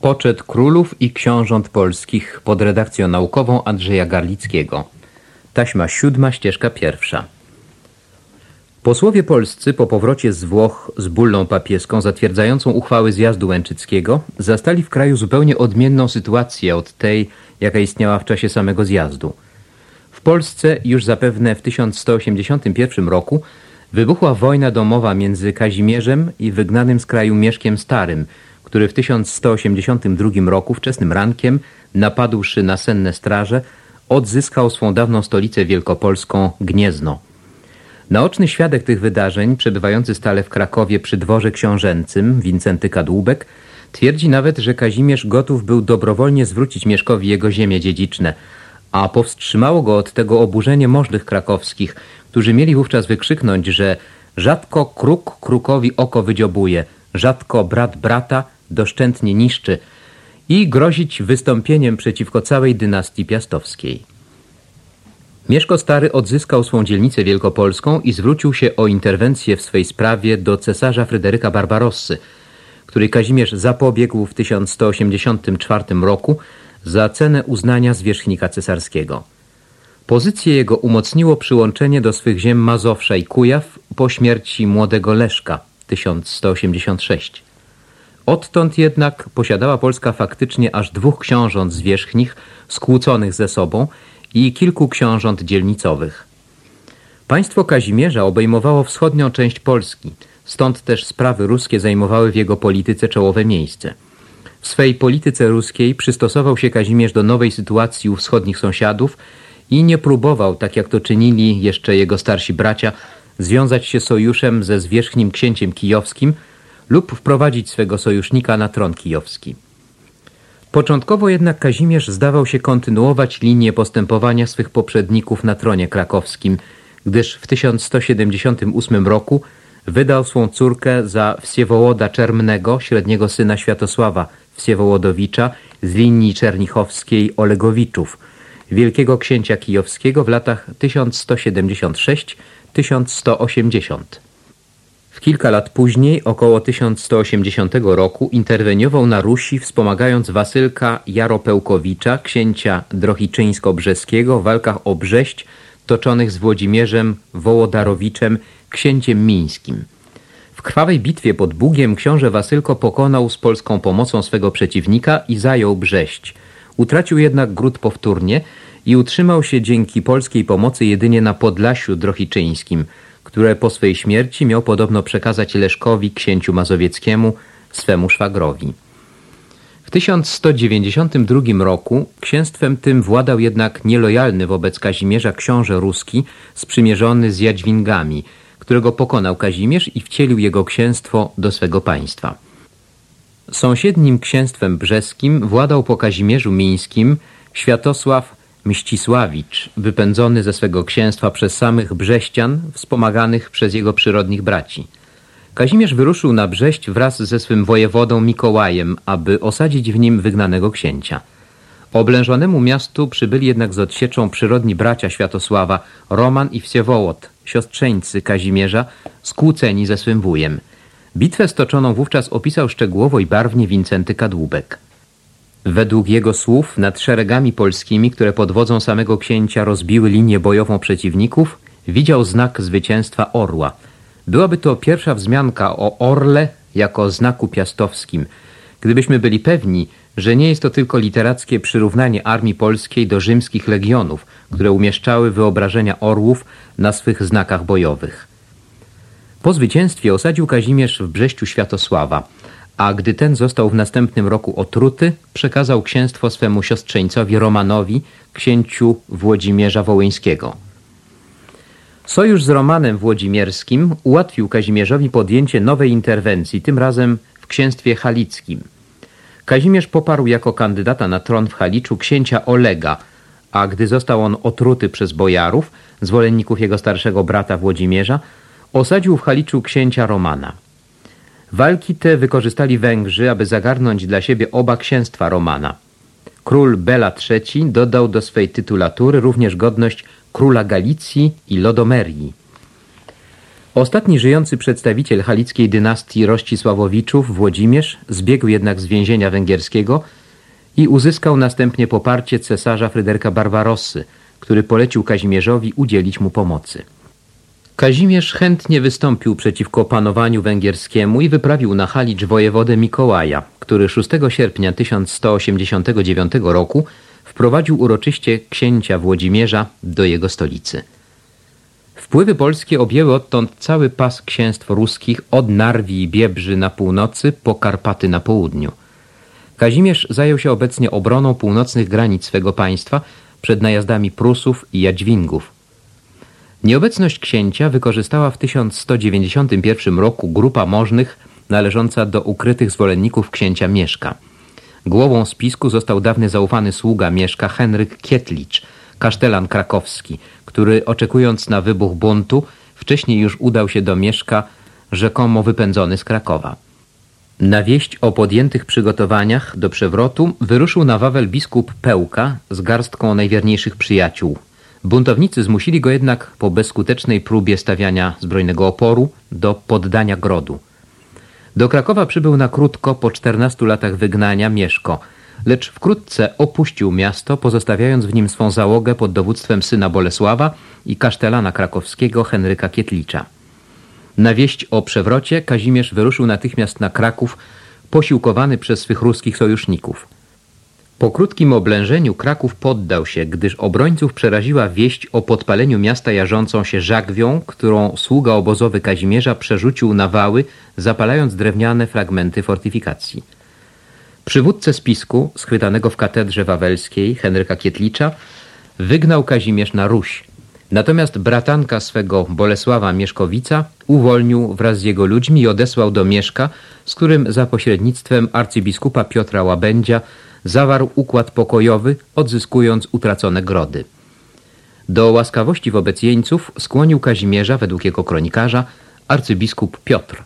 Poczet królów i książąt polskich pod redakcją naukową Andrzeja Garlickiego. Taśma siódma, ścieżka pierwsza. Posłowie polscy po powrocie z Włoch z bullą papieską zatwierdzającą uchwały zjazdu Łęczyckiego zastali w kraju zupełnie odmienną sytuację od tej, jaka istniała w czasie samego zjazdu. W Polsce już zapewne w 1181 roku wybuchła wojna domowa między Kazimierzem i wygnanym z kraju Mieszkiem Starym, który w 1182 roku wczesnym rankiem, napadłszy na senne straże, odzyskał swą dawną stolicę wielkopolską Gniezno. Naoczny świadek tych wydarzeń, przebywający stale w Krakowie przy dworze książęcym, Wincenty Kadłubek, twierdzi nawet, że Kazimierz gotów był dobrowolnie zwrócić Mieszkowi jego ziemie dziedziczne, a powstrzymało go od tego oburzenie możnych krakowskich, którzy mieli wówczas wykrzyknąć, że rzadko kruk krukowi oko wydziobuje, rzadko brat brata doszczętnie niszczy i grozić wystąpieniem przeciwko całej dynastii piastowskiej. Mieszko Stary odzyskał swą dzielnicę wielkopolską i zwrócił się o interwencję w swej sprawie do cesarza Fryderyka Barbarossy, który Kazimierz zapobiegł w 1184 roku za cenę uznania zwierzchnika cesarskiego. Pozycję jego umocniło przyłączenie do swych ziem Mazowsza i Kujaw po śmierci młodego Leszka 1186. Odtąd jednak posiadała Polska faktycznie aż dwóch książąt zwierzchnich skłóconych ze sobą i kilku książąt dzielnicowych. Państwo Kazimierza obejmowało wschodnią część Polski, stąd też sprawy ruskie zajmowały w jego polityce czołowe miejsce. W swej polityce ruskiej przystosował się Kazimierz do nowej sytuacji u wschodnich sąsiadów i nie próbował, tak jak to czynili jeszcze jego starsi bracia, związać się sojuszem ze zwierzchnim księciem kijowskim lub wprowadzić swego sojusznika na tron kijowski. Początkowo jednak Kazimierz zdawał się kontynuować linię postępowania swych poprzedników na tronie krakowskim, gdyż w 1178 roku wydał swą córkę za Wsiewołoda Czermnego, średniego syna Światosława Wsiewołodowicza z linii czernichowskiej Olegowiczów, wielkiego księcia kijowskiego w latach 1176-1180. Kilka lat później, około 1180 roku, interweniował na Rusi, wspomagając Wasylka Jaropełkowicza, księcia Drohiczyńsko-Brzeskiego w walkach o Brześć toczonych z Włodzimierzem Wołodarowiczem, księciem mińskim. W krwawej bitwie pod Bugiem książę Wasylko pokonał z polską pomocą swego przeciwnika i zajął Brześć. Utracił jednak gród powtórnie i utrzymał się dzięki polskiej pomocy jedynie na Podlasiu Drohiczyńskim – które po swej śmierci miał podobno przekazać Leszkowi, księciu mazowieckiemu, swemu szwagrowi. W 1192 roku księstwem tym władał jednak nielojalny wobec Kazimierza książę ruski sprzymierzony z Jadźwingami, którego pokonał Kazimierz i wcielił jego księstwo do swego państwa. Sąsiednim księstwem brzeskim władał po Kazimierzu Mińskim Światosław Mścisławicz, wypędzony ze swego księstwa przez samych Brześcian, wspomaganych przez jego przyrodnich braci. Kazimierz wyruszył na Brześć wraz ze swym wojewodą Mikołajem, aby osadzić w nim wygnanego księcia. Oblężonemu miastu przybyli jednak z odsieczą przyrodni bracia Światosława, Roman i Wsiewołot, siostrzeńcy Kazimierza, skłóceni ze swym wujem. Bitwę stoczoną wówczas opisał szczegółowo i barwnie Wincenty Kadłubek. Według jego słów nad szeregami polskimi, które pod wodzą samego księcia rozbiły linię bojową przeciwników, widział znak zwycięstwa orła. Byłaby to pierwsza wzmianka o orle jako znaku piastowskim. Gdybyśmy byli pewni, że nie jest to tylko literackie przyrównanie armii polskiej do rzymskich legionów, które umieszczały wyobrażenia orłów na swych znakach bojowych. Po zwycięstwie osadził Kazimierz w Brześciu Światosława – a gdy ten został w następnym roku otruty, przekazał księstwo swemu siostrzeńcowi Romanowi, księciu Włodzimierza Wołyńskiego. Sojusz z Romanem Włodzimierskim ułatwił Kazimierzowi podjęcie nowej interwencji, tym razem w księstwie halickim. Kazimierz poparł jako kandydata na tron w Haliczu księcia Olega, a gdy został on otruty przez bojarów, zwolenników jego starszego brata Włodzimierza, osadził w Haliczu księcia Romana. Walki te wykorzystali Węgrzy, aby zagarnąć dla siebie oba księstwa Romana. Król Bela III dodał do swej tytulatury również godność króla Galicji i Lodomerii. Ostatni żyjący przedstawiciel halickiej dynastii Rościsławowiczów, Włodzimierz, zbiegł jednak z więzienia węgierskiego i uzyskał następnie poparcie cesarza Fryderyka Barbarossy, który polecił Kazimierzowi udzielić mu pomocy. Kazimierz chętnie wystąpił przeciwko panowaniu węgierskiemu i wyprawił na Halicz wojewodę Mikołaja, który 6 sierpnia 1189 roku wprowadził uroczyście księcia Włodzimierza do jego stolicy. Wpływy polskie objęły odtąd cały pas księstw ruskich od Narwi i Biebrzy na północy po Karpaty na południu. Kazimierz zajął się obecnie obroną północnych granic swego państwa przed najazdami Prusów i Jadźwingów. Nieobecność księcia wykorzystała w 1191 roku grupa możnych należąca do ukrytych zwolenników księcia Mieszka. Głową spisku został dawny zaufany sługa Mieszka Henryk Kietlicz, kasztelan krakowski, który oczekując na wybuch buntu wcześniej już udał się do Mieszka, rzekomo wypędzony z Krakowa. Na wieść o podjętych przygotowaniach do przewrotu wyruszył na Wawel biskup Pełka z garstką najwierniejszych przyjaciół. Buntownicy zmusili go jednak po bezskutecznej próbie stawiania zbrojnego oporu do poddania grodu. Do Krakowa przybył na krótko po 14 latach wygnania Mieszko, lecz wkrótce opuścił miasto, pozostawiając w nim swą załogę pod dowództwem syna Bolesława i kasztelana krakowskiego Henryka Kietlicza. Na wieść o przewrocie Kazimierz wyruszył natychmiast na Kraków, posiłkowany przez swych ruskich sojuszników. Po krótkim oblężeniu Kraków poddał się, gdyż obrońców przeraziła wieść o podpaleniu miasta jarzącą się żagwią, którą sługa obozowy Kazimierza przerzucił na wały, zapalając drewniane fragmenty fortyfikacji. Przywódcę spisku, schwytanego w katedrze wawelskiej, Henryka Kietlicza, wygnał Kazimierz na Ruś, Natomiast bratanka swego Bolesława Mieszkowica uwolnił wraz z jego ludźmi i odesłał do Mieszka, z którym za pośrednictwem arcybiskupa Piotra Łabędzia zawarł układ pokojowy, odzyskując utracone grody. Do łaskawości wobec jeńców skłonił Kazimierza, według jego kronikarza, arcybiskup Piotr.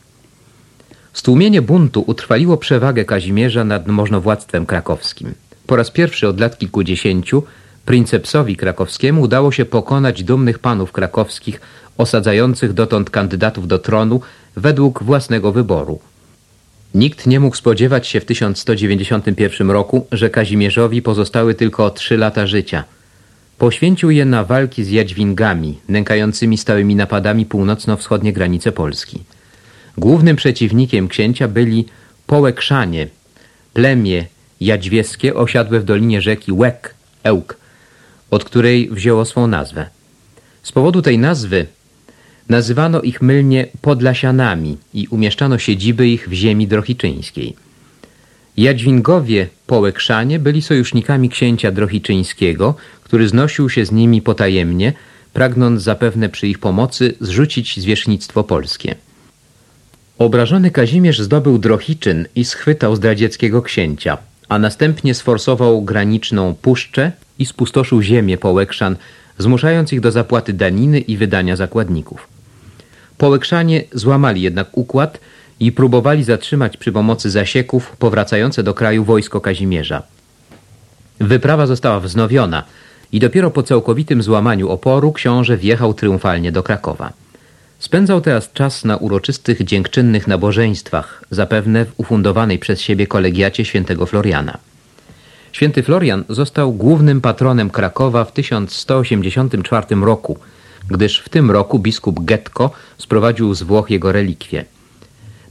Stłumienie buntu utrwaliło przewagę Kazimierza nad możnowładztwem krakowskim. Po raz pierwszy od lat kilkudziesięciu Princepsowi krakowskiemu udało się pokonać dumnych panów krakowskich osadzających dotąd kandydatów do tronu według własnego wyboru. Nikt nie mógł spodziewać się w 1191 roku, że Kazimierzowi pozostały tylko trzy lata życia. Poświęcił je na walki z Jadźwingami, nękającymi stałymi napadami północno-wschodnie granice Polski. Głównym przeciwnikiem księcia byli Połekszanie, plemię jadźwieskie osiadłe w dolinie rzeki Łek, Ełk, od której wzięło swą nazwę. Z powodu tej nazwy nazywano ich mylnie Podlasianami i umieszczano siedziby ich w ziemi drohiczyńskiej. Jadźwingowie Połekszanie byli sojusznikami księcia drohiczyńskiego, który znosił się z nimi potajemnie, pragnąc zapewne przy ich pomocy zrzucić zwierzchnictwo polskie. Obrażony Kazimierz zdobył Drohiczyn i schwytał zdradzieckiego księcia, a następnie sforsował graniczną puszczę i spustoszył ziemię Połekszan, zmuszając ich do zapłaty daniny i wydania zakładników. Połekrzanie złamali jednak układ i próbowali zatrzymać przy pomocy zasieków powracające do kraju wojsko Kazimierza. Wyprawa została wznowiona i dopiero po całkowitym złamaniu oporu książę wjechał triumfalnie do Krakowa. Spędzał teraz czas na uroczystych, dziękczynnych nabożeństwach, zapewne w ufundowanej przez siebie kolegiacie świętego Floriana. Święty Florian został głównym patronem Krakowa w 1184 roku, gdyż w tym roku biskup Getko sprowadził z Włoch jego relikwie.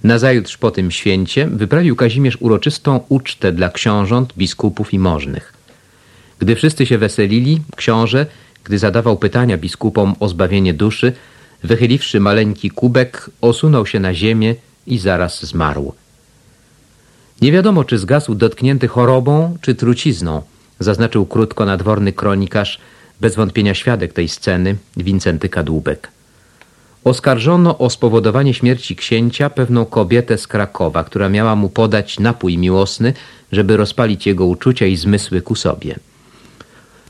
Nazajutrz po tym święcie wyprawił Kazimierz uroczystą ucztę dla książąt, biskupów i możnych. Gdy wszyscy się weselili, książę, gdy zadawał pytania biskupom o zbawienie duszy, wychyliwszy maleńki kubek, osunął się na ziemię i zaraz zmarł. Nie wiadomo, czy zgasł dotknięty chorobą, czy trucizną, zaznaczył krótko nadworny kronikarz, bez wątpienia świadek tej sceny, Wincenty Kadłubek. Oskarżono o spowodowanie śmierci księcia pewną kobietę z Krakowa, która miała mu podać napój miłosny, żeby rozpalić jego uczucia i zmysły ku sobie.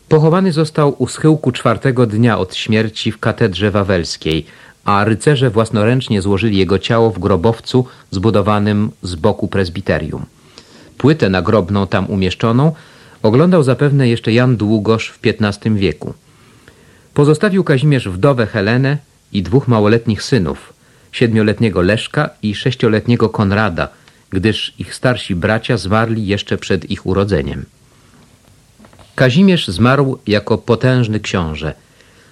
Pochowany został u schyłku czwartego dnia od śmierci w katedrze wawelskiej, a rycerze własnoręcznie złożyli jego ciało w grobowcu zbudowanym z boku prezbiterium. Płytę nagrobną tam umieszczoną oglądał zapewne jeszcze Jan Długosz w XV wieku. Pozostawił Kazimierz wdowę Helenę i dwóch małoletnich synów, siedmioletniego Leszka i sześcioletniego Konrada, gdyż ich starsi bracia zmarli jeszcze przed ich urodzeniem. Kazimierz zmarł jako potężny książę.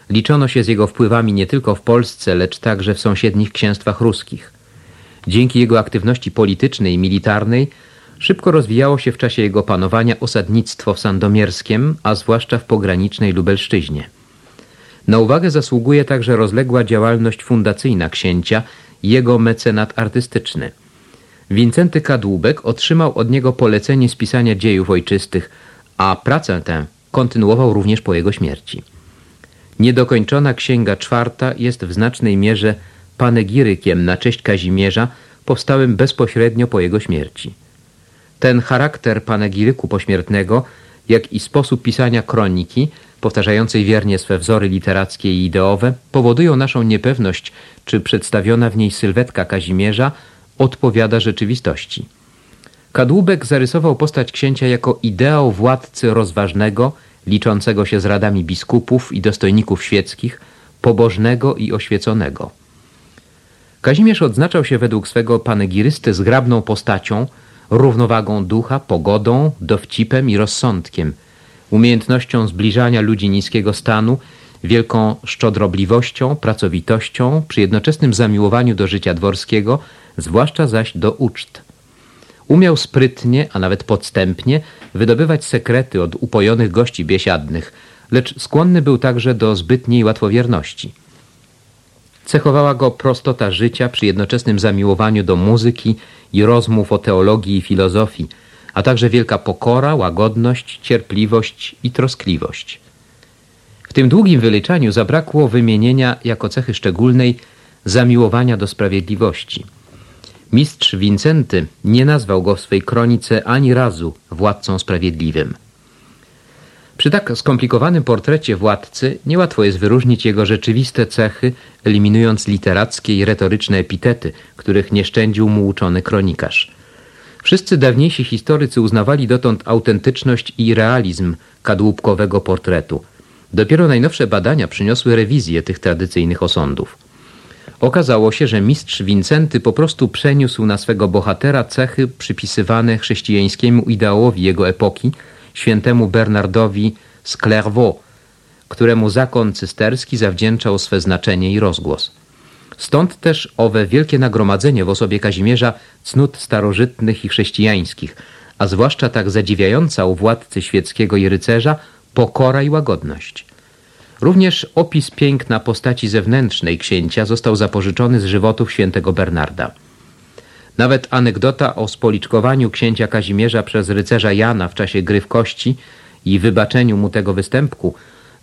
Liczono się z jego wpływami nie tylko w Polsce, lecz także w sąsiednich księstwach ruskich. Dzięki jego aktywności politycznej i militarnej szybko rozwijało się w czasie jego panowania osadnictwo w Sandomierskiem, a zwłaszcza w pogranicznej Lubelszczyźnie. Na uwagę zasługuje także rozległa działalność fundacyjna księcia jego mecenat artystyczny. Wincenty Kadłubek otrzymał od niego polecenie spisania dziejów ojczystych, a pracę tę kontynuował również po jego śmierci. Niedokończona księga czwarta jest w znacznej mierze panegirykiem na cześć Kazimierza, powstałym bezpośrednio po jego śmierci. Ten charakter panegiryku pośmiertnego, jak i sposób pisania kroniki, powtarzającej wiernie swe wzory literackie i ideowe, powodują naszą niepewność, czy przedstawiona w niej sylwetka Kazimierza odpowiada rzeczywistości. Kadłubek zarysował postać księcia jako ideał władcy rozważnego, liczącego się z radami biskupów i dostojników świeckich, pobożnego i oświeconego. Kazimierz odznaczał się według swego panegirysty zgrabną postacią, równowagą ducha, pogodą, dowcipem i rozsądkiem, umiejętnością zbliżania ludzi niskiego stanu, wielką szczodrobliwością, pracowitością, przy jednoczesnym zamiłowaniu do życia dworskiego, zwłaszcza zaś do uczt. Umiał sprytnie, a nawet podstępnie wydobywać sekrety od upojonych gości biesiadnych, lecz skłonny był także do zbytniej łatwowierności. Cechowała go prostota życia przy jednoczesnym zamiłowaniu do muzyki i rozmów o teologii i filozofii, a także wielka pokora, łagodność, cierpliwość i troskliwość. W tym długim wyliczaniu zabrakło wymienienia jako cechy szczególnej zamiłowania do sprawiedliwości. Mistrz Wincenty nie nazwał go w swej kronice ani razu władcą sprawiedliwym. Przy tak skomplikowanym portrecie władcy niełatwo jest wyróżnić jego rzeczywiste cechy, eliminując literackie i retoryczne epitety, których nie szczędził mu uczony kronikarz. Wszyscy dawniejsi historycy uznawali dotąd autentyczność i realizm kadłubkowego portretu. Dopiero najnowsze badania przyniosły rewizję tych tradycyjnych osądów. Okazało się, że mistrz Wincenty po prostu przeniósł na swego bohatera cechy przypisywane chrześcijańskiemu ideałowi jego epoki – świętemu Bernardowi z Clairvaux, któremu zakon cysterski zawdzięczał swe znaczenie i rozgłos. Stąd też owe wielkie nagromadzenie w osobie Kazimierza cnót starożytnych i chrześcijańskich, a zwłaszcza tak zadziwiająca u władcy świeckiego i rycerza pokora i łagodność. Również opis piękna postaci zewnętrznej księcia został zapożyczony z żywotów świętego Bernarda. Nawet anegdota o spoliczkowaniu księcia Kazimierza przez rycerza Jana w czasie gry w kości i wybaczeniu mu tego występku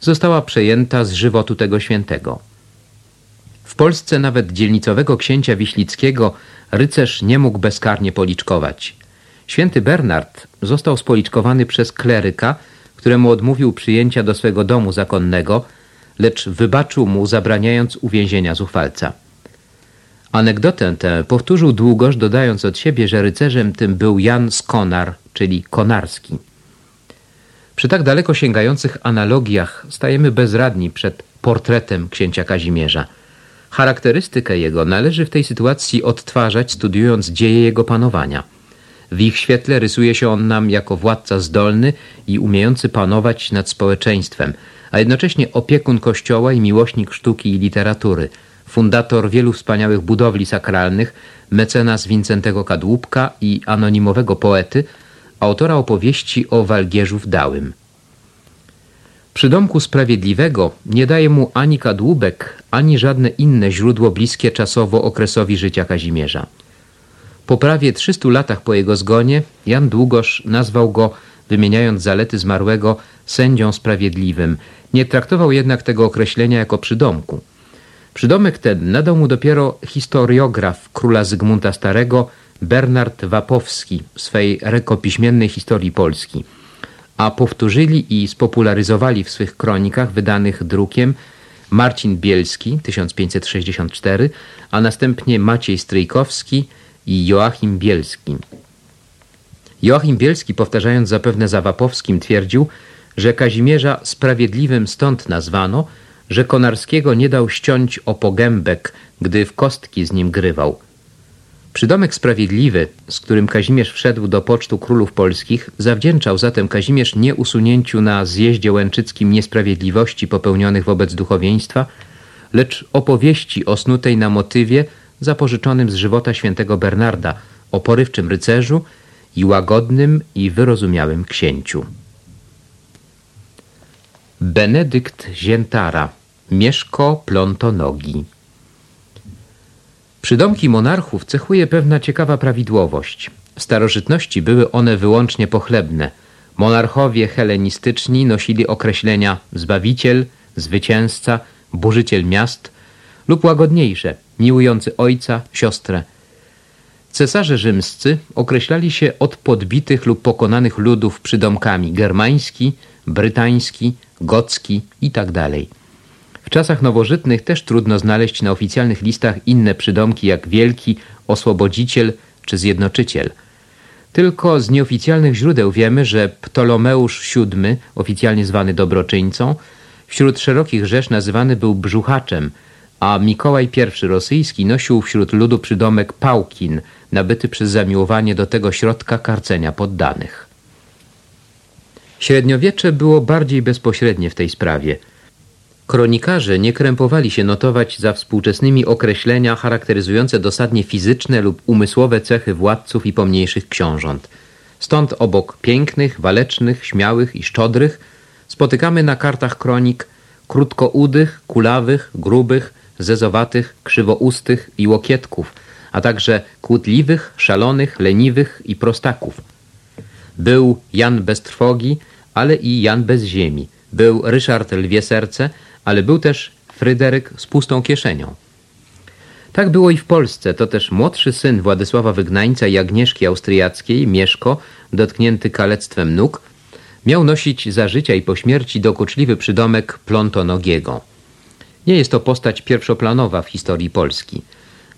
została przejęta z żywotu tego świętego. W Polsce nawet dzielnicowego księcia Wiślickiego rycerz nie mógł bezkarnie policzkować. Święty Bernard został spoliczkowany przez kleryka, któremu odmówił przyjęcia do swego domu zakonnego, lecz wybaczył mu zabraniając uwięzienia zuchwalca. Anegdotę tę powtórzył długoż, dodając od siebie, że rycerzem tym był Jan Skonar, czyli Konarski. Przy tak daleko sięgających analogiach stajemy bezradni przed portretem księcia Kazimierza. Charakterystykę jego należy w tej sytuacji odtwarzać, studiując dzieje jego panowania. W ich świetle rysuje się on nam jako władca zdolny i umiejący panować nad społeczeństwem, a jednocześnie opiekun kościoła i miłośnik sztuki i literatury – fundator wielu wspaniałych budowli sakralnych, mecenas Wincentego Kadłubka i anonimowego poety, autora opowieści o Walgierzu Dałym. Przy domku Sprawiedliwego nie daje mu ani kadłubek, ani żadne inne źródło bliskie czasowo okresowi życia Kazimierza. Po prawie 300 latach po jego zgonie Jan Długosz nazwał go, wymieniając zalety zmarłego, sędzią sprawiedliwym. Nie traktował jednak tego określenia jako przydomku. Przydomek ten nadał mu dopiero historiograf króla Zygmunta Starego Bernard Wapowski w swej rekopiśmiennej historii Polski, a powtórzyli i spopularyzowali w swych kronikach wydanych drukiem Marcin Bielski 1564, a następnie Maciej Stryjkowski i Joachim Bielski. Joachim Bielski, powtarzając zapewne za Wapowskim, twierdził, że Kazimierza sprawiedliwym stąd nazwano, że Konarskiego nie dał ściąć o pogębek, gdy w kostki z nim grywał. Przydomek sprawiedliwy, z którym Kazimierz wszedł do pocztu królów polskich, zawdzięczał zatem Kazimierz nie usunięciu na zjeździe łęczyckim niesprawiedliwości popełnionych wobec duchowieństwa, lecz opowieści osnutej na motywie zapożyczonym z żywota świętego Bernarda o porywczym rycerzu i łagodnym i wyrozumiałym księciu. Benedykt Ziętara Mieszko Plontonogi Przydomki monarchów cechuje pewna ciekawa prawidłowość. W starożytności były one wyłącznie pochlebne. Monarchowie helenistyczni nosili określenia zbawiciel, zwycięzca, burzyciel miast lub łagodniejsze, miłujący ojca, siostrę. Cesarze rzymscy określali się od podbitych lub pokonanych ludów przydomkami germański, brytański, gocki itd. W czasach nowożytnych też trudno znaleźć na oficjalnych listach inne przydomki jak wielki, oswobodziciel czy zjednoczyciel. Tylko z nieoficjalnych źródeł wiemy, że Ptolomeusz VII, oficjalnie zwany dobroczyńcą, wśród szerokich rzesz nazywany był brzuchaczem, a Mikołaj I rosyjski nosił wśród ludu przydomek Pałkin, nabyty przez zamiłowanie do tego środka karcenia poddanych. Średniowiecze było bardziej bezpośrednie w tej sprawie – Kronikarze nie krępowali się notować za współczesnymi określenia charakteryzujące dosadnie fizyczne lub umysłowe cechy władców i pomniejszych książąt. Stąd obok pięknych, walecznych, śmiałych i szczodrych spotykamy na kartach kronik krótkoudych, kulawych, grubych, zezowatych, krzywoustych i łokietków, a także kłótliwych, szalonych, leniwych i prostaków. Był Jan bez trwogi, ale i Jan bez ziemi. Był Ryszard Lwie Serce, ale był też Fryderyk z pustą kieszenią. Tak było i w Polsce. To też młodszy syn Władysława Wygnańca i Agnieszki Austriackiej, Mieszko, dotknięty kalectwem nóg, miał nosić za życia i po śmierci dokuczliwy przydomek Plontonogiego. Nie jest to postać pierwszoplanowa w historii Polski.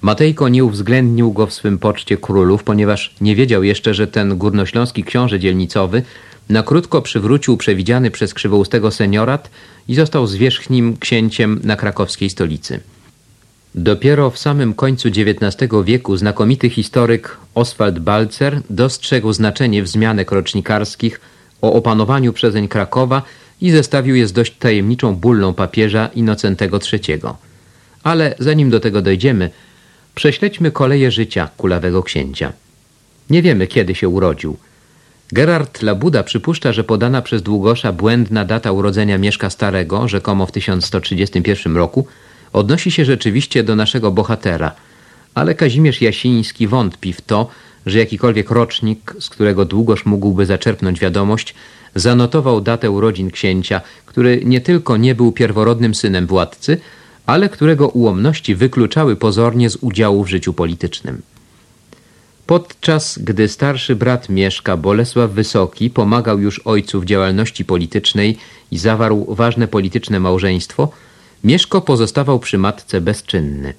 Matejko nie uwzględnił go w swym poczcie królów, ponieważ nie wiedział jeszcze, że ten górnośląski książę dzielnicowy na krótko przywrócił przewidziany przez krzywoustego seniorat i został zwierzchnim księciem na krakowskiej stolicy. Dopiero w samym końcu XIX wieku znakomity historyk Oswald Balcer dostrzegł znaczenie wzmianek rocznikarskich o opanowaniu przezeń Krakowa i zestawił je z dość tajemniczą bullą papieża Inocentego III. Ale zanim do tego dojdziemy, prześledźmy koleje życia kulawego księcia. Nie wiemy, kiedy się urodził – Gerard Labuda przypuszcza, że podana przez Długosza błędna data urodzenia Mieszka Starego, rzekomo w 1131 roku, odnosi się rzeczywiście do naszego bohatera, ale Kazimierz Jasiński wątpi w to, że jakikolwiek rocznik, z którego Długosz mógłby zaczerpnąć wiadomość, zanotował datę urodzin księcia, który nie tylko nie był pierworodnym synem władcy, ale którego ułomności wykluczały pozornie z udziału w życiu politycznym. Podczas gdy starszy brat Mieszka, Bolesław Wysoki, pomagał już ojcu w działalności politycznej i zawarł ważne polityczne małżeństwo, Mieszko pozostawał przy matce bezczynny.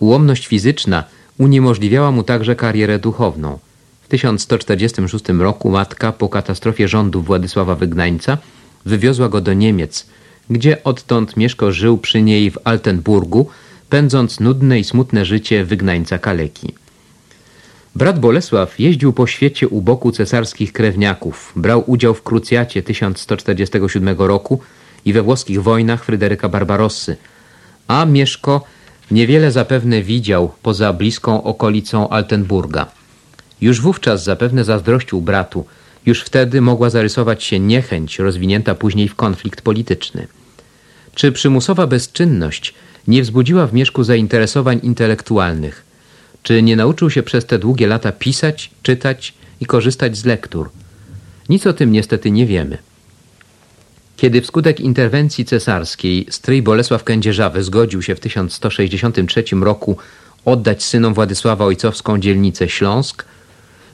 Ułomność fizyczna uniemożliwiała mu także karierę duchowną. W 1146 roku matka po katastrofie rządu Władysława Wygnańca wywiozła go do Niemiec, gdzie odtąd Mieszko żył przy niej w Altenburgu, pędząc nudne i smutne życie wygnańca kaleki. Brat Bolesław jeździł po świecie u boku cesarskich krewniaków, brał udział w krucjacie 1147 roku i we włoskich wojnach Fryderyka Barbarossy, a Mieszko niewiele zapewne widział poza bliską okolicą Altenburga. Już wówczas zapewne zazdrościł bratu, już wtedy mogła zarysować się niechęć rozwinięta później w konflikt polityczny. Czy przymusowa bezczynność nie wzbudziła w Mieszku zainteresowań intelektualnych – czy nie nauczył się przez te długie lata pisać, czytać i korzystać z lektur? Nic o tym niestety nie wiemy. Kiedy wskutek interwencji cesarskiej stryj Bolesław Kędzierzawy zgodził się w 1163 roku oddać synom Władysława ojcowską dzielnicę Śląsk,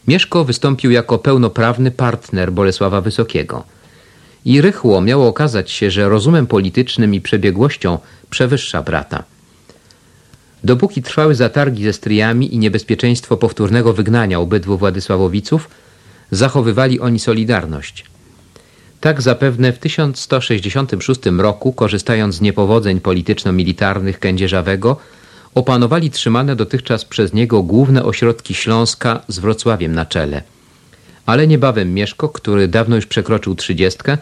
Mieszko wystąpił jako pełnoprawny partner Bolesława Wysokiego. I rychło miało okazać się, że rozumem politycznym i przebiegłością przewyższa brata. Dopóki trwały zatargi ze stryjami i niebezpieczeństwo powtórnego wygnania obydwu Władysławowiców, zachowywali oni solidarność. Tak zapewne w 1166 roku, korzystając z niepowodzeń polityczno-militarnych Kędzierzawego, opanowali trzymane dotychczas przez niego główne ośrodki Śląska z Wrocławiem na czele. Ale niebawem Mieszko, który dawno już przekroczył trzydziestkę,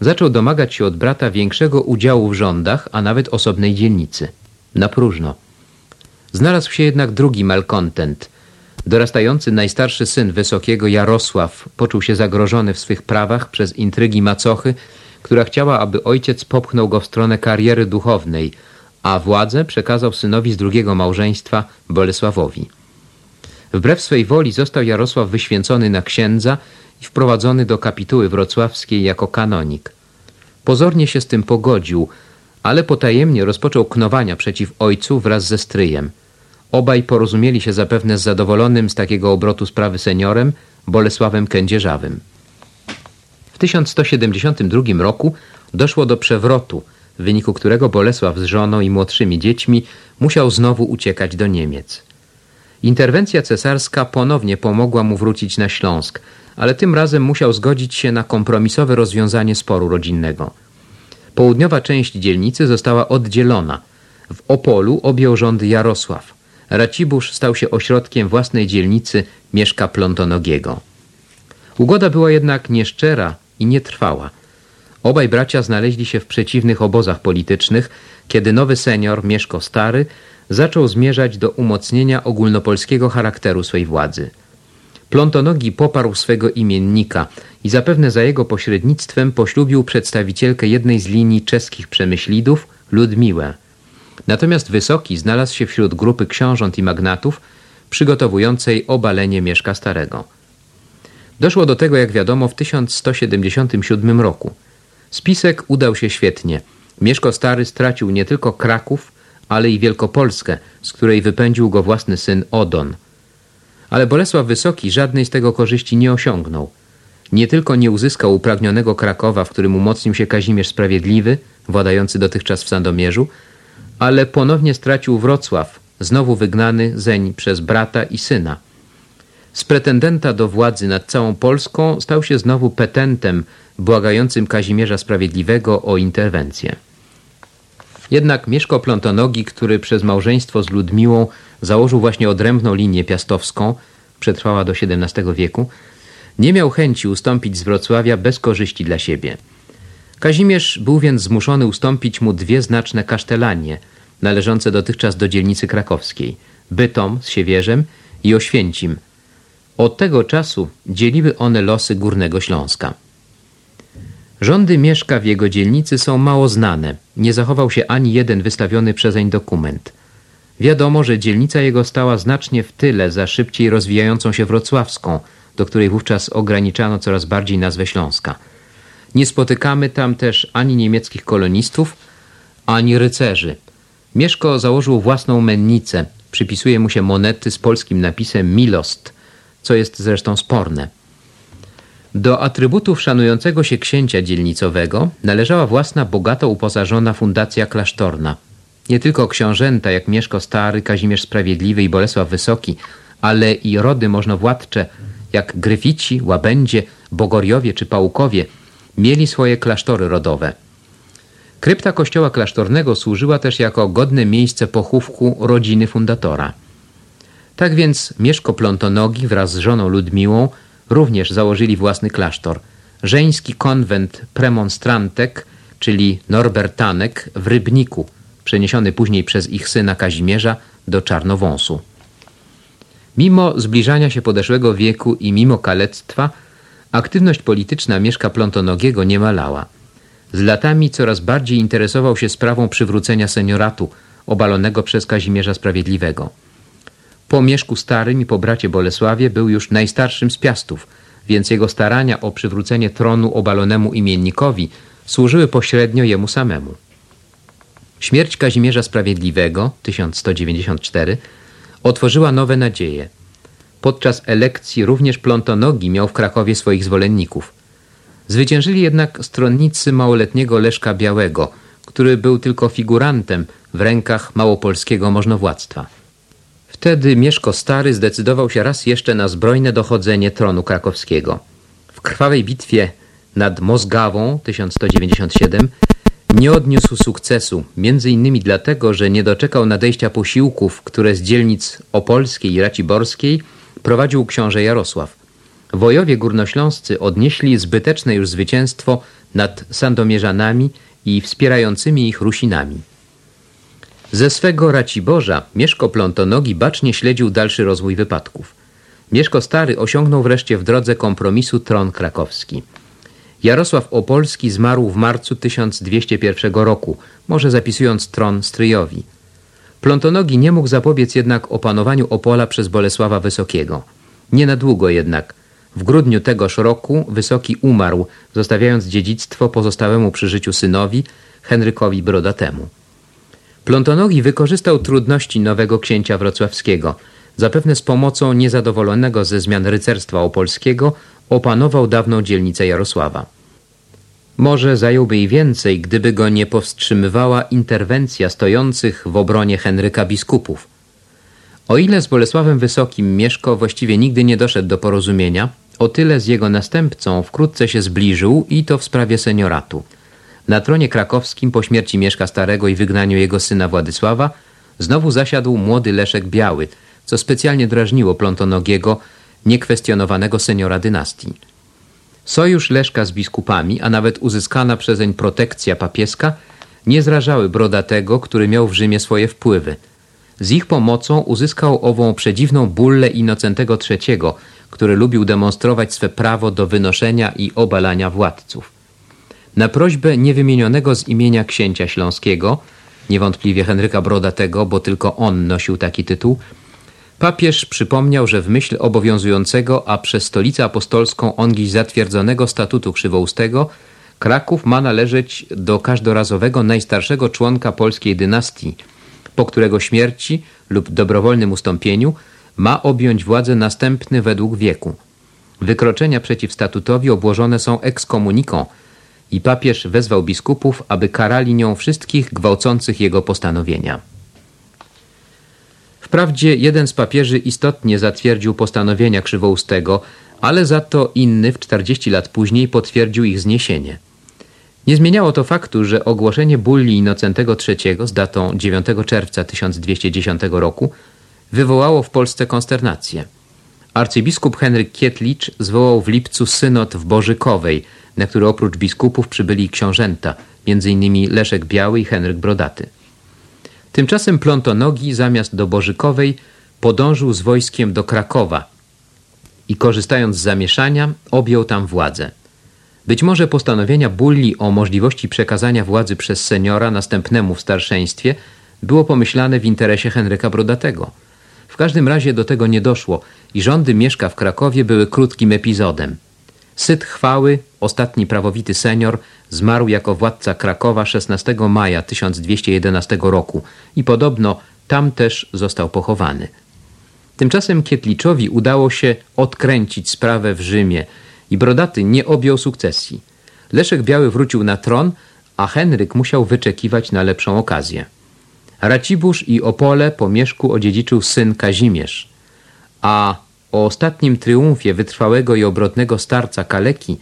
zaczął domagać się od brata większego udziału w rządach, a nawet osobnej dzielnicy. Na próżno. Znalazł się jednak drugi malkontent. Dorastający najstarszy syn Wysokiego Jarosław poczuł się zagrożony w swych prawach przez intrygi macochy, która chciała, aby ojciec popchnął go w stronę kariery duchownej, a władzę przekazał synowi z drugiego małżeństwa Bolesławowi. Wbrew swej woli został Jarosław wyświęcony na księdza i wprowadzony do kapituły wrocławskiej jako kanonik. Pozornie się z tym pogodził, ale potajemnie rozpoczął knowania przeciw ojcu wraz ze stryjem. Obaj porozumieli się zapewne z zadowolonym z takiego obrotu sprawy seniorem Bolesławem Kędzierzawym. W 1172 roku doszło do przewrotu, w wyniku którego Bolesław z żoną i młodszymi dziećmi musiał znowu uciekać do Niemiec. Interwencja cesarska ponownie pomogła mu wrócić na Śląsk, ale tym razem musiał zgodzić się na kompromisowe rozwiązanie sporu rodzinnego. Południowa część dzielnicy została oddzielona. W Opolu objął rządy Jarosław. Racibórz stał się ośrodkiem własnej dzielnicy Mieszka Plontonogiego. Ugoda była jednak nieszczera i nietrwała. Obaj bracia znaleźli się w przeciwnych obozach politycznych, kiedy nowy senior, Mieszko Stary, zaczął zmierzać do umocnienia ogólnopolskiego charakteru swej władzy. Plontonogi poparł swego imiennika i zapewne za jego pośrednictwem poślubił przedstawicielkę jednej z linii czeskich przemyślidów, Ludmiłę. Natomiast Wysoki znalazł się wśród grupy książąt i magnatów przygotowującej obalenie Mieszka Starego. Doszło do tego, jak wiadomo, w 1177 roku. Spisek udał się świetnie. Mieszko Stary stracił nie tylko Kraków, ale i Wielkopolskę, z której wypędził go własny syn Odon. Ale Bolesław Wysoki żadnej z tego korzyści nie osiągnął. Nie tylko nie uzyskał upragnionego Krakowa, w którym umocnił się Kazimierz Sprawiedliwy, władający dotychczas w Sandomierzu, ale ponownie stracił Wrocław, znowu wygnany zeń przez brata i syna. Z pretendenta do władzy nad całą Polską stał się znowu petentem błagającym Kazimierza Sprawiedliwego o interwencję. Jednak Mieszko Plątonogi, który przez małżeństwo z Ludmiłą założył właśnie odrębną linię piastowską, przetrwała do XVII wieku, nie miał chęci ustąpić z Wrocławia bez korzyści dla siebie. Kazimierz był więc zmuszony ustąpić mu dwie znaczne kasztelanie, należące dotychczas do dzielnicy krakowskiej, Bytom z Siewierzem i Oświęcim. Od tego czasu dzieliły one losy Górnego Śląska. Rządy Mieszka w jego dzielnicy są mało znane. Nie zachował się ani jeden wystawiony przezeń dokument. Wiadomo, że dzielnica jego stała znacznie w tyle za szybciej rozwijającą się wrocławską, do której wówczas ograniczano coraz bardziej nazwę Śląska. Nie spotykamy tam też ani niemieckich kolonistów, ani rycerzy. Mieszko założył własną mennicę. Przypisuje mu się monety z polskim napisem Milost, co jest zresztą sporne. Do atrybutów szanującego się księcia dzielnicowego należała własna bogato uposażona fundacja klasztorna. Nie tylko książęta jak Mieszko Stary, Kazimierz Sprawiedliwy i Bolesław Wysoki, ale i rody możnowładcze jak Gryfici, Łabędzie, Bogoriowie czy Pałukowie mieli swoje klasztory rodowe. Krypta kościoła klasztornego służyła też jako godne miejsce pochówku rodziny fundatora. Tak więc Mieszko Plątonogi wraz z żoną Ludmiłą również założyli własny klasztor. Żeński konwent premonstrantek, czyli norbertanek w Rybniku, przeniesiony później przez ich syna Kazimierza do Czarnowąsu. Mimo zbliżania się podeszłego wieku i mimo kalectwa, aktywność polityczna Mieszka Plątonogiego nie malała. Z latami coraz bardziej interesował się sprawą przywrócenia senioratu, obalonego przez Kazimierza Sprawiedliwego. Po Mieszku Starym i po bracie Bolesławie był już najstarszym z Piastów, więc jego starania o przywrócenie tronu obalonemu imiennikowi służyły pośrednio jemu samemu. Śmierć Kazimierza Sprawiedliwego 1194 otworzyła nowe nadzieje. Podczas elekcji również Plątonogi miał w Krakowie swoich zwolenników. Zwyciężyli jednak stronnicy małoletniego Leszka Białego, który był tylko figurantem w rękach małopolskiego możnowładztwa. Wtedy Mieszko Stary zdecydował się raz jeszcze na zbrojne dochodzenie tronu krakowskiego. W krwawej bitwie nad Mozgawą 1197 nie odniósł sukcesu, między innymi dlatego, że nie doczekał nadejścia posiłków, które z dzielnic opolskiej i raciborskiej prowadził książę Jarosław. Wojowie górnośląscy odnieśli zbyteczne już zwycięstwo nad Sandomierzanami i wspierającymi ich Rusinami. Ze swego Raciborza Mieszko Plątonogi bacznie śledził dalszy rozwój wypadków. Mieszko Stary osiągnął wreszcie w drodze kompromisu tron krakowski. Jarosław Opolski zmarł w marcu 1201 roku, może zapisując tron stryjowi. Plątonogi nie mógł zapobiec jednak opanowaniu Opola przez Bolesława Wysokiego. Nie na długo jednak. W grudniu tegoż roku Wysoki umarł, zostawiając dziedzictwo pozostałemu przy życiu synowi, Henrykowi Brodatemu. Plątonogi wykorzystał trudności nowego księcia wrocławskiego. Zapewne z pomocą niezadowolonego ze zmian rycerstwa opolskiego opanował dawną dzielnicę Jarosława. Może zająłby i więcej, gdyby go nie powstrzymywała interwencja stojących w obronie Henryka biskupów. O ile z Bolesławem Wysokim Mieszko właściwie nigdy nie doszedł do porozumienia, o tyle z jego następcą wkrótce się zbliżył i to w sprawie senioratu. Na tronie krakowskim po śmierci Mieszka Starego i wygnaniu jego syna Władysława znowu zasiadł młody Leszek Biały, co specjalnie drażniło Plątonogiego, niekwestionowanego seniora dynastii. Sojusz Leszka z biskupami, a nawet uzyskana przezeń protekcja papieska nie zrażały Brodatego, który miał w Rzymie swoje wpływy. Z ich pomocą uzyskał ową przedziwną bullę Inocentego III, który lubił demonstrować swe prawo do wynoszenia i obalania władców. Na prośbę niewymienionego z imienia księcia śląskiego, niewątpliwie Henryka Brodatego, bo tylko on nosił taki tytuł, Papież przypomniał, że w myśl obowiązującego, a przez stolicę apostolską ongiś zatwierdzonego statutu krzywoustego, Kraków ma należeć do każdorazowego najstarszego członka polskiej dynastii, po którego śmierci lub dobrowolnym ustąpieniu ma objąć władzę następny według wieku. Wykroczenia przeciw statutowi obłożone są ekskomuniką i papież wezwał biskupów, aby karali nią wszystkich gwałcących jego postanowienia. Wprawdzie jeden z papieży istotnie zatwierdził postanowienia Krzywoustego, ale za to inny w 40 lat później potwierdził ich zniesienie. Nie zmieniało to faktu, że ogłoszenie bulli Inocentego III z datą 9 czerwca 1210 roku wywołało w Polsce konsternację. Arcybiskup Henryk Kietlicz zwołał w lipcu synod w Bożykowej, na który oprócz biskupów przybyli książęta, m.in. Leszek Biały i Henryk Brodaty. Tymczasem Plątonogi zamiast do Bożykowej podążył z wojskiem do Krakowa i korzystając z zamieszania objął tam władzę. Być może postanowienia Bulli o możliwości przekazania władzy przez seniora następnemu w starszeństwie było pomyślane w interesie Henryka Brodatego. W każdym razie do tego nie doszło i rządy Mieszka w Krakowie były krótkim epizodem. Syt chwały, ostatni prawowity senior, zmarł jako władca Krakowa 16 maja 1211 roku i podobno tam też został pochowany. Tymczasem Kietliczowi udało się odkręcić sprawę w Rzymie i Brodaty nie objął sukcesji. Leszek Biały wrócił na tron, a Henryk musiał wyczekiwać na lepszą okazję. Racibórz i Opole po Mieszku odziedziczył syn Kazimierz, a o ostatnim triumfie wytrwałego i obrotnego starca Kaleki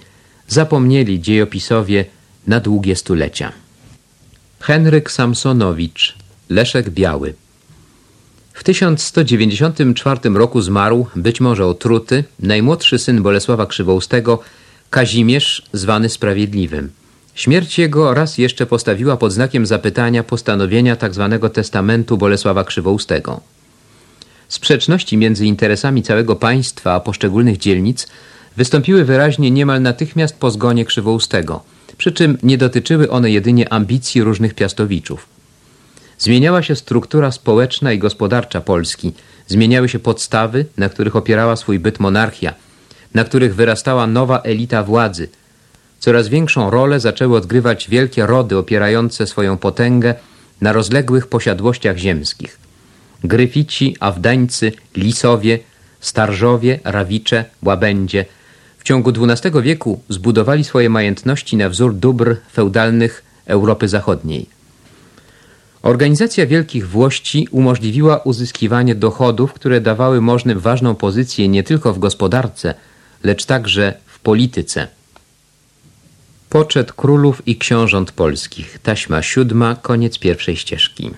zapomnieli dziejopisowie na długie stulecia. Henryk Samsonowicz, Leszek Biały W 1194 roku zmarł, być może otruty, najmłodszy syn Bolesława Krzywoustego, Kazimierz, zwany Sprawiedliwym. Śmierć jego raz jeszcze postawiła pod znakiem zapytania postanowienia tzw. Tak testamentu Bolesława Krzywoustego. Sprzeczności między interesami całego państwa a poszczególnych dzielnic wystąpiły wyraźnie niemal natychmiast po zgonie Krzywoustego, przy czym nie dotyczyły one jedynie ambicji różnych piastowiczów. Zmieniała się struktura społeczna i gospodarcza Polski, zmieniały się podstawy, na których opierała swój byt monarchia, na których wyrastała nowa elita władzy. Coraz większą rolę zaczęły odgrywać wielkie rody opierające swoją potęgę na rozległych posiadłościach ziemskich. Gryfici, Awdańcy, Lisowie, Starżowie, Rawicze, Łabędzie w ciągu XII wieku zbudowali swoje majętności na wzór dóbr feudalnych Europy Zachodniej. Organizacja Wielkich Włości umożliwiła uzyskiwanie dochodów, które dawały możnym ważną pozycję nie tylko w gospodarce, lecz także w polityce. Poczet królów i książąt polskich. Taśma siódma, koniec pierwszej ścieżki.